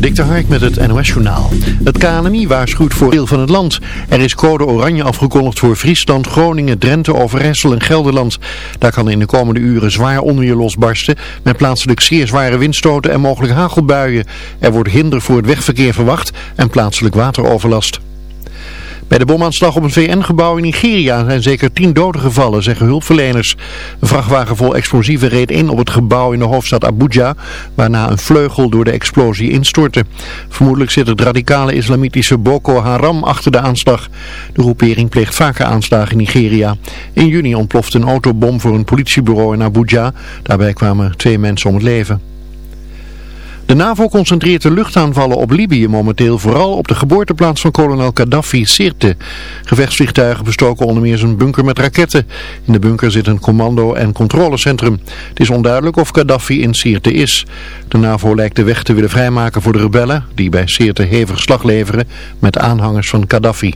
Dik de Hark met het NOS Journaal. Het KNMI waarschuwt voor deel van het land. Er is code oranje afgekondigd voor Friesland, Groningen, Drenthe, Overijssel en Gelderland. Daar kan in de komende uren zwaar onweer losbarsten met plaatselijk zeer zware windstoten en mogelijk hagelbuien. Er wordt hinder voor het wegverkeer verwacht en plaatselijk wateroverlast. Bij de bomaanslag op een VN-gebouw in Nigeria zijn zeker tien doden gevallen, zeggen hulpverleners. Een vrachtwagen vol explosieven reed in op het gebouw in de hoofdstad Abuja, waarna een vleugel door de explosie instortte. Vermoedelijk zit het radicale islamitische Boko Haram achter de aanslag. De groepering pleegt vaker aanslagen in Nigeria. In juni ontplofte een autobom voor een politiebureau in Abuja. Daarbij kwamen twee mensen om het leven. De NAVO concentreert de luchtaanvallen op Libië momenteel vooral op de geboorteplaats van kolonel Gaddafi, Sirte. Gevechtsvliegtuigen bestoken onder meer zijn bunker met raketten. In de bunker zit een commando- en controlecentrum. Het is onduidelijk of Gaddafi in Sirte is. De NAVO lijkt de weg te willen vrijmaken voor de rebellen, die bij Sirte hevig slag leveren met aanhangers van Gaddafi.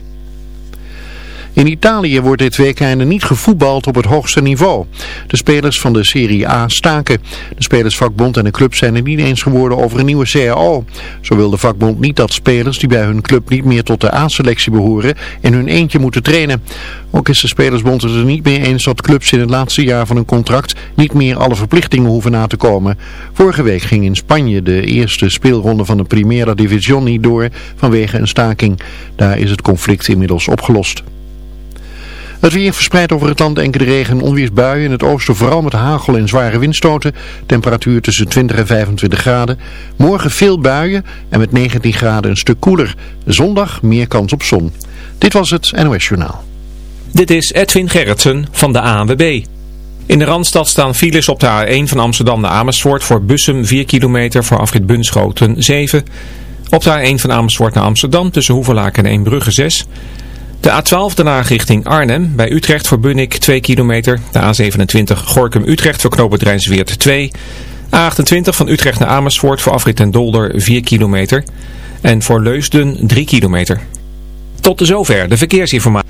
In Italië wordt dit weekende niet gevoetbald op het hoogste niveau. De spelers van de Serie A staken. De spelersvakbond en de club zijn het niet eens geworden over een nieuwe CAO. Zo wil de vakbond niet dat spelers die bij hun club niet meer tot de A-selectie behoren in hun eentje moeten trainen. Ook is de spelersbond het er niet mee eens dat clubs in het laatste jaar van hun contract niet meer alle verplichtingen hoeven na te komen. Vorige week ging in Spanje de eerste speelronde van de Primera Division niet door vanwege een staking. Daar is het conflict inmiddels opgelost. Het weer verspreidt over het land enkele regen- en onweersbuien. In het oosten vooral met hagel en zware windstoten. Temperatuur tussen 20 en 25 graden. Morgen veel buien en met 19 graden een stuk koeler. Zondag meer kans op zon. Dit was het NOS Journaal. Dit is Edwin Gerritsen van de ANWB. In de Randstad staan files op de A1 van Amsterdam naar Amersfoort voor Bussum 4 kilometer voor afrit Bunschoten 7. Op de A1 van Amersfoort naar Amsterdam tussen Hoevelaak en Eembrugge 6. De A12 daarna richting Arnhem, bij Utrecht voor Bunnik 2 kilometer. De A27 Gorkum-Utrecht voor knooppunt Rijnsweert 2. A28 van Utrecht naar Amersfoort voor afrit en Dolder 4 kilometer. En voor Leusden 3 kilometer. Tot de zover de verkeersinformatie.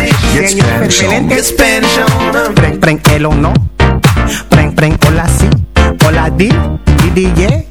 Get Spanish on. Get Spanish on. Preng, preng, el o no. Preng, preng, hola si. Hola di, di, di, yeah.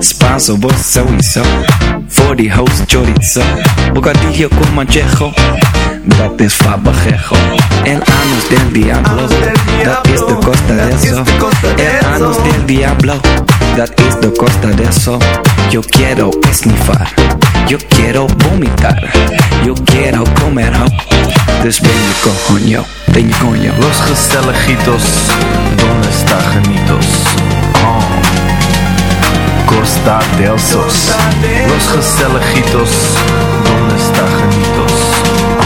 Spanso, vos sowieso. Voor die host chorizo. Bocadillo con manchejo. Dat is fabajejo. El anus del diablo. Dat is de costa de eso. El anus del diablo. Dat is de costa de eso. Yo quiero esnifar. Yo quiero vomitar. Yo quiero comer ho. Dus ben je coño. Ben je coño. Los gezelligitos, donde está genitos? Oh. Costa del Sos. Los gezelligitos, donde está genitos?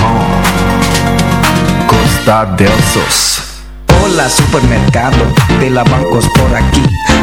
Oh. Costa del Sos. Hola supermercado de la bancos por aquí.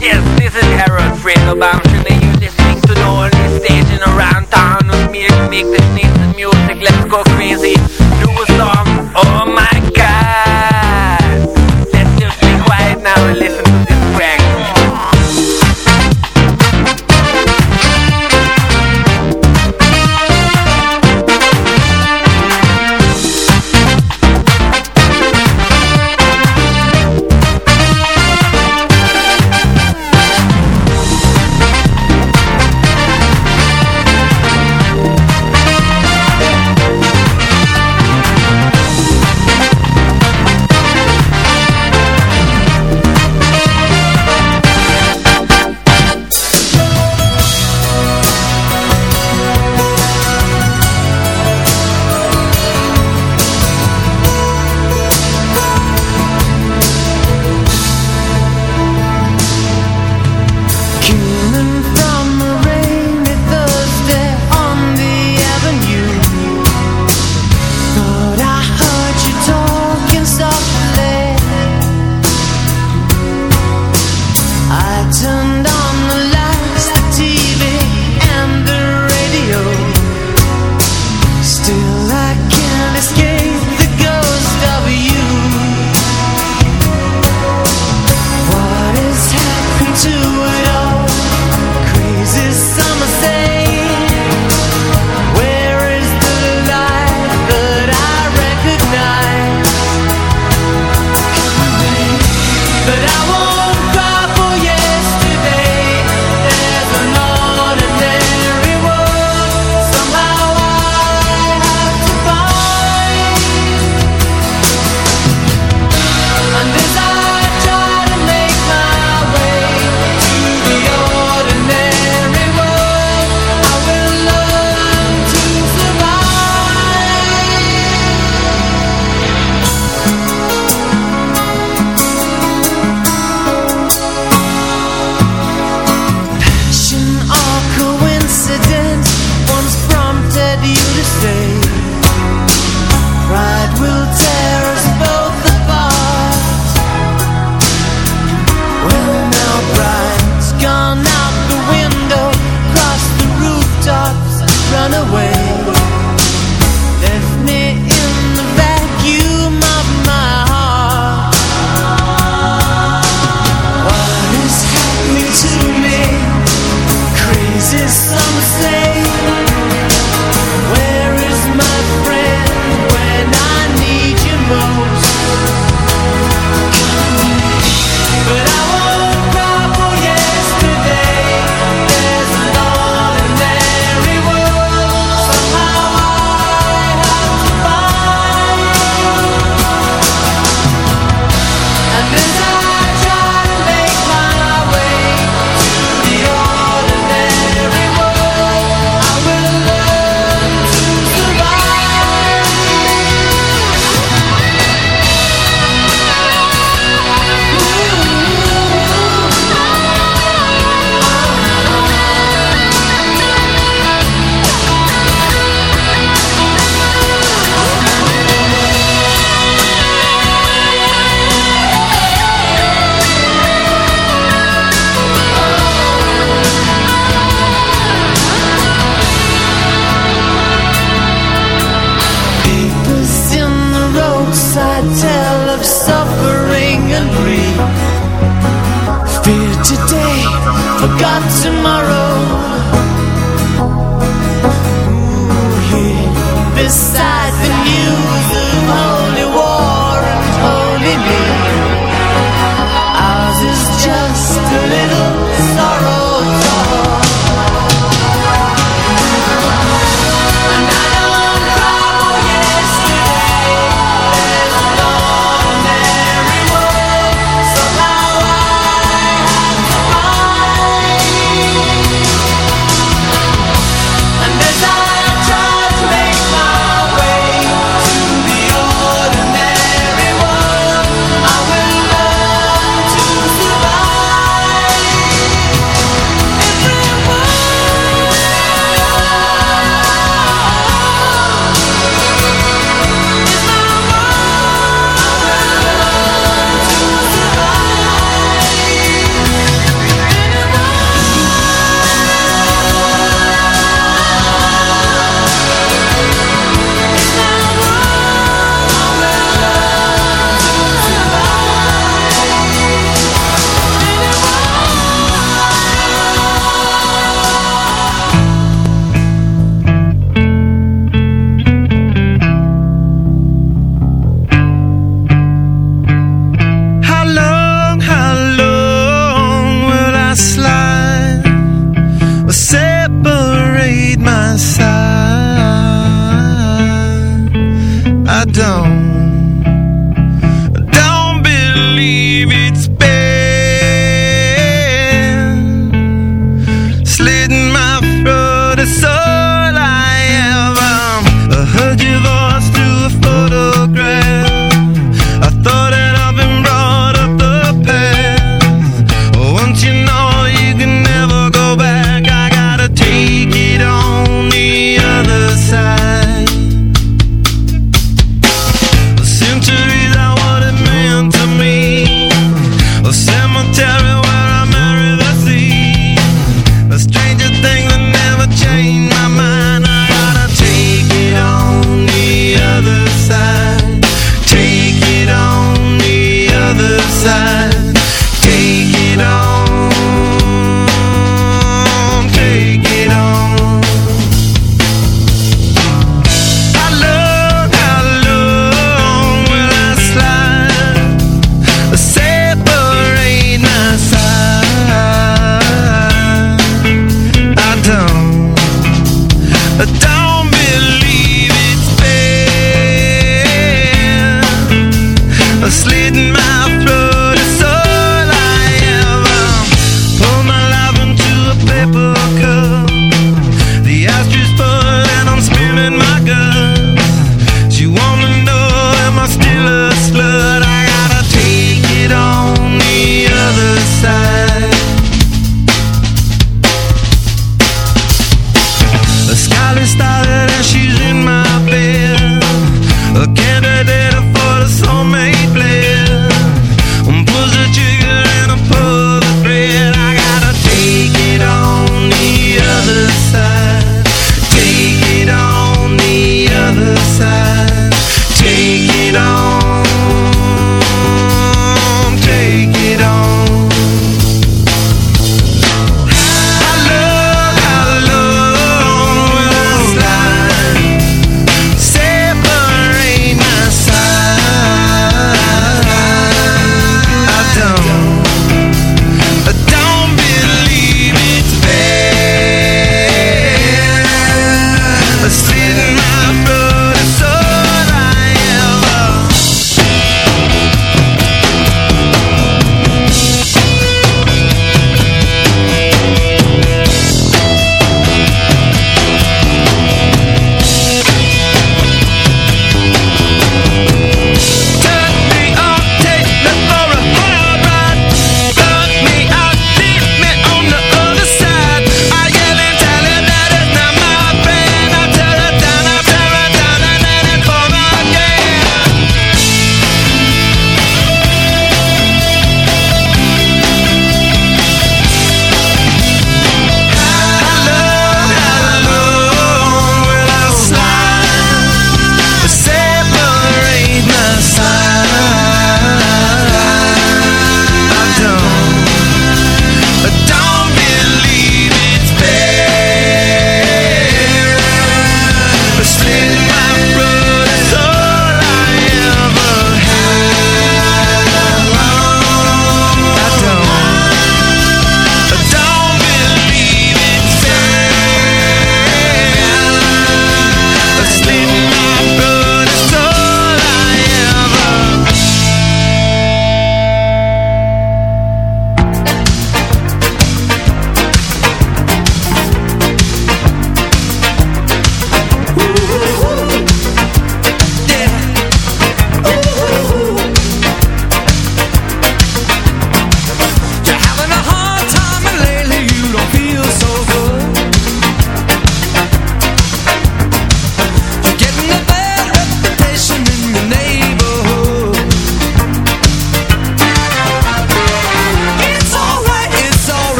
Yes, this is Harold Fredo Bamshin and you're listening to the only station around town with me to make this nice music. Let's go crazy. Do a song. Oh my god. Let's just be quiet now and listen my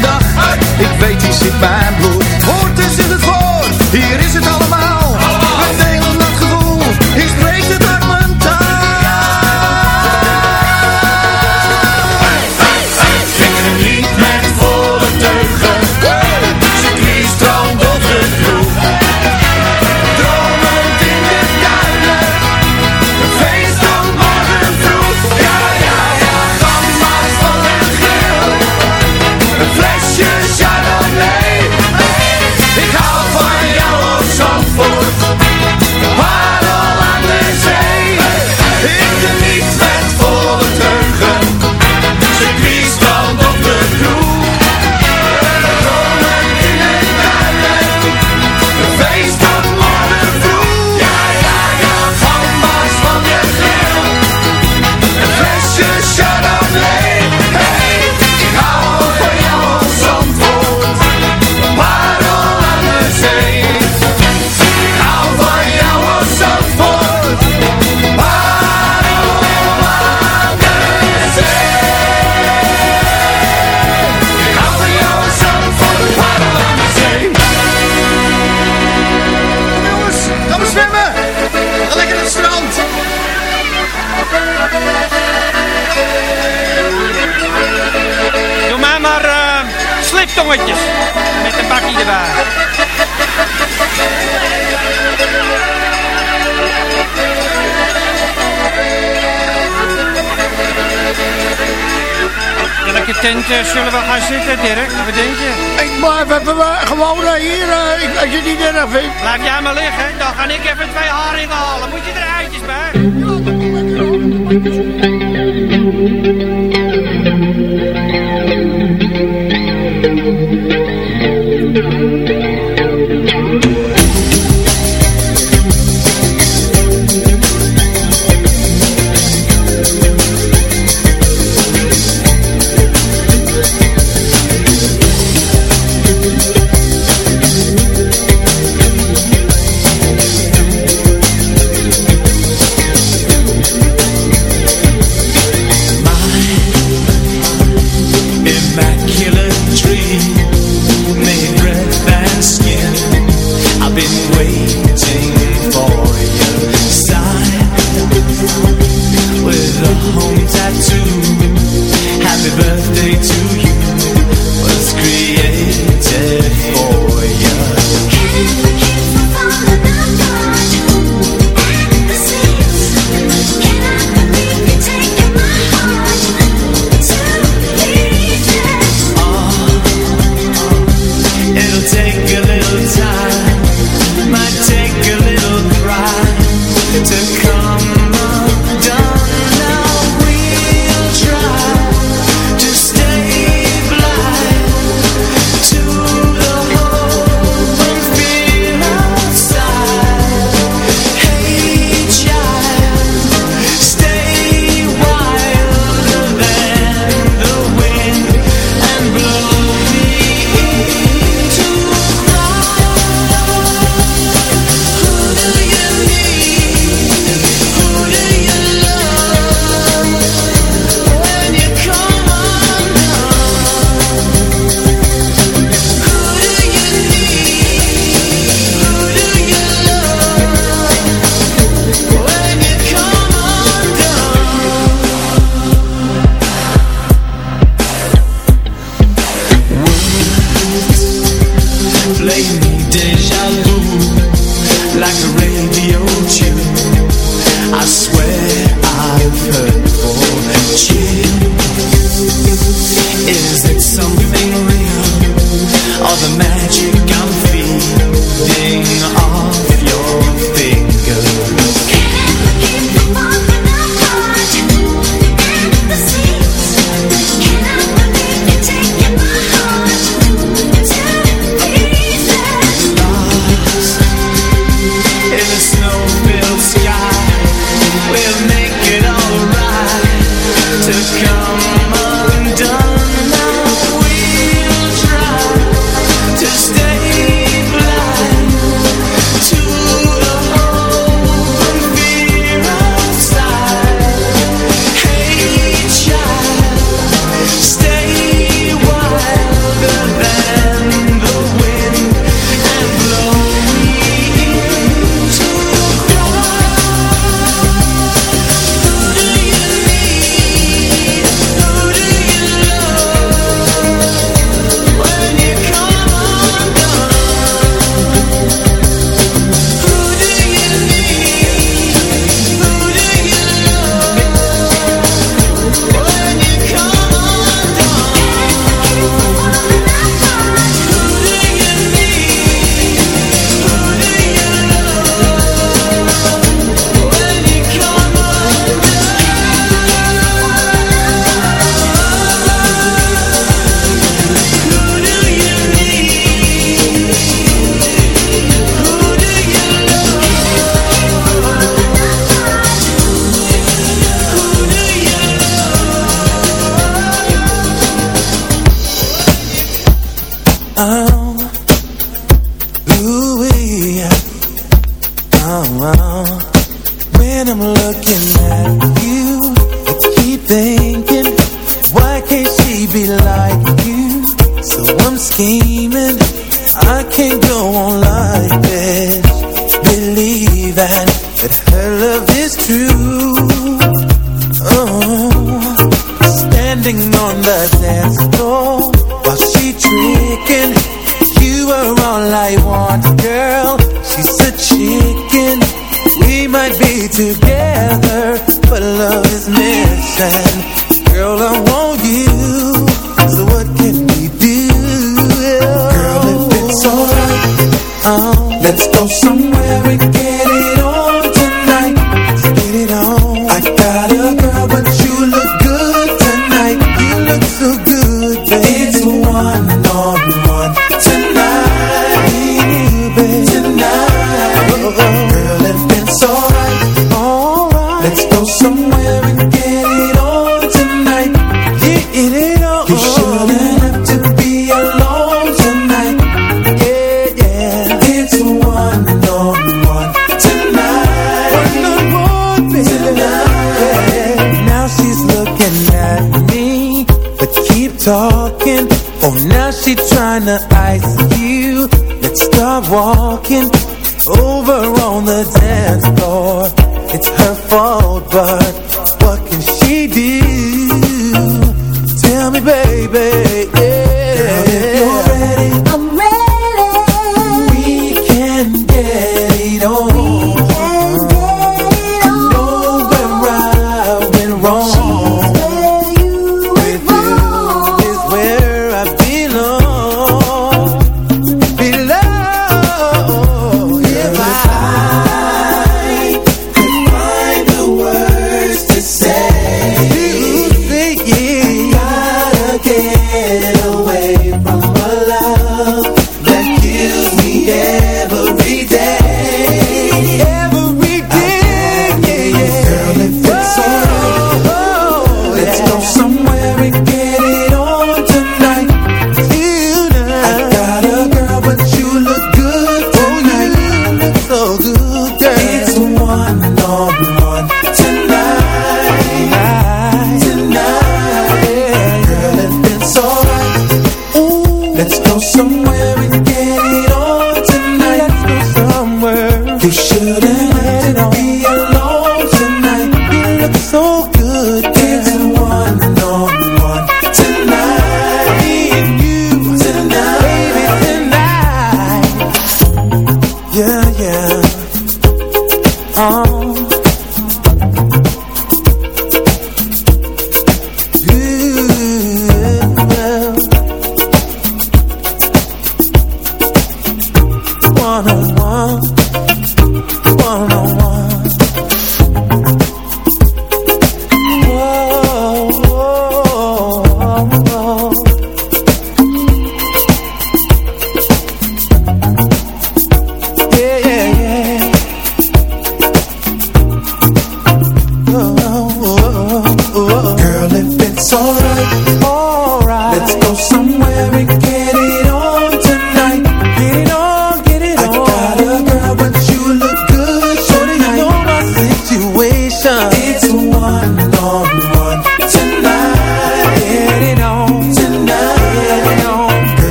dag. Ik weet, die zit bij Silva.